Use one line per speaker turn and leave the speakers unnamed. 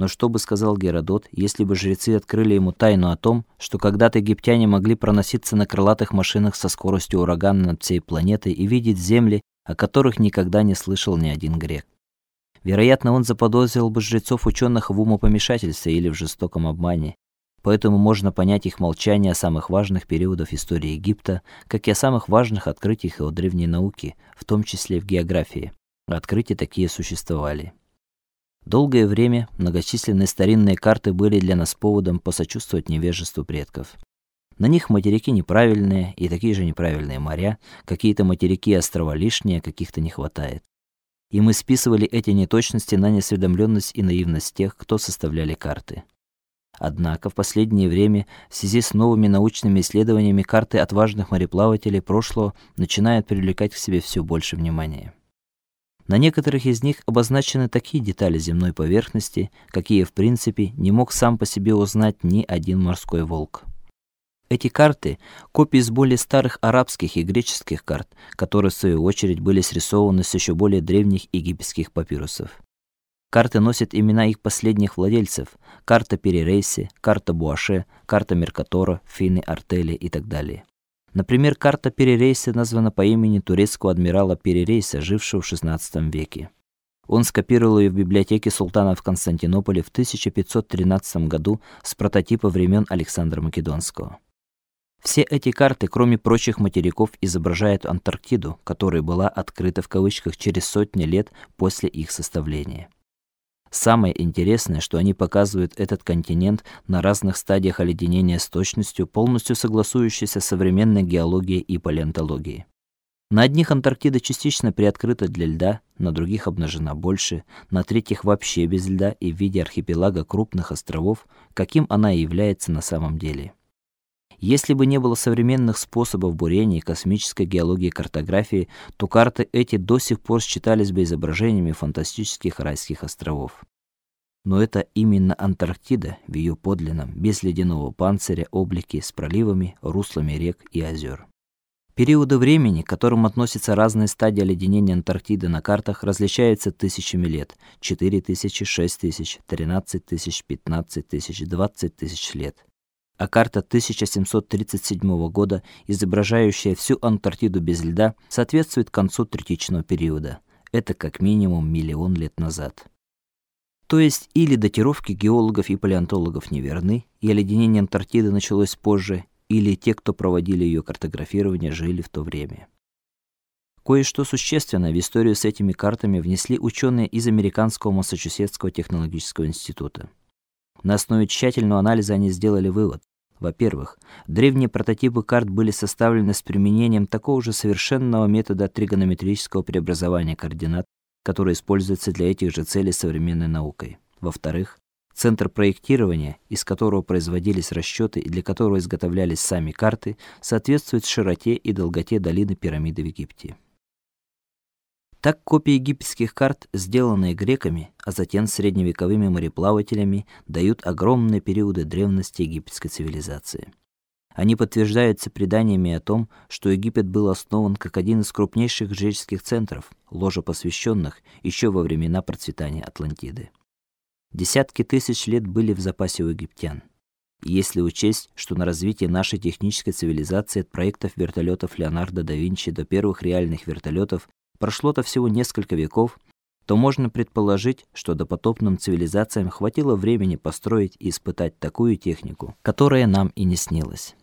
Но что бы сказал Геродот, если бы жрецы открыли ему тайну о том, что когда-то египтяне могли проноситься на крылатых машинах со скоростью урагана над всей планетой и видеть земли, о которых никогда не слышал ни один грек? Вероятно, он заподозрил бы жрецов ученых в умопомешательстве или в жестоком обмане. Поэтому можно понять их молчание о самых важных периодах истории Египта, как и о самых важных открытиях его древней науки, в том числе в географии. Открытия такие существовали. Долгое время многочисленные старинные карты были для нас поводом посочувствовать невежеству предков. На них материки неправильные и такие же неправильные моря, какие-то материки и острова лишние, каких-то не хватает. И мы списывали эти неточности на неосведомленность и наивность тех, кто составляли карты. Однако в последнее время в связи с новыми научными исследованиями карты отважных мореплавателей прошлого начинают привлекать к себе все больше внимания. На некоторых из них обозначены такие детали земной поверхности, какие в принципе не мог сам по себе узнать ни один морской волк. Эти карты копии с более старых арабских и греческих карт, которые в свою очередь были срисованы с еще более древних египетских папирусов. Карты носят имена их последних владельцев: карта Перерейси, карта Буаше, карта Меркатора, Фины Артели и так далее. Например, карта Перерейса названа по имени турецкого адмирала Перерейса, жившего в XVI веке. Он скопировал ее в библиотеке султана в Константинополе в 1513 году с прототипа времен Александра Македонского. Все эти карты, кроме прочих материков, изображают Антарктиду, которая была открыта в кавычках через сотни лет после их составления. Самое интересное, что они показывают этот континент на разных стадиях оледенения с точностью, полностью согласующейся с современной геологией и палеонтологией. На одних Антарктида частично приоткрыта для льда, на других обнажена больше, на третьих вообще без льда и в виде архипелага крупных островов, каким она и является на самом деле. Если бы не было современных способов бурения космической геологии и картографии, то карты эти до сих пор считались бы изображениями фантастических райских островов. Но это именно Антарктида в ее подлинном, без ледяного панциря облике с проливами, руслами рек и озер. Периоды времени, к которым относятся разные стадии оледенения Антарктиды на картах, различаются тысячами лет: 4000, 6000, 13000, 15000, 20000 лет а карта 1737 года, изображающая всю Антарктиду без льда, соответствует концу третичного периода. Это как минимум миллион лет назад. То есть или датировки геологов и палеонтологов неверны, и оледенение Антарктиды началось позже, или те, кто проводили ее картографирование, жили в то время. Кое-что существенное в историю с этими картами внесли ученые из Американского Массачусетского технологического института. На основе тщательного анализа они сделали вывод: во-первых, древние прототипы карт были составлены с применением такого же совершенного метода тригонометрического преобразования координат, который используется для этих же целей современной наукой. Во-вторых, центр проектирования, из которого производились расчеты и для которого изготовлялись сами карты, соответствует широте и долготе долины пирамиды в Египте. Так копии египетских карт, сделанные греками, а затем средневековыми мореплавателями, дают огромные периоды древности египетской цивилизации. Они подтверждаются преданиями о том, что Египет был основан как один из крупнейших греческих центров, ложа посвященных еще во времена процветания Атлантиды. Десятки тысяч лет были в запасе у египтян. Если учесть, что на развитие нашей технической цивилизации от проектов вертолетов Леонардо да Винчи до первых реальных вертолетов прошло-то всего несколько веков, то можно предположить, что допотопным цивилизациям хватило времени построить и испытать такую технику, которая нам и не снилась.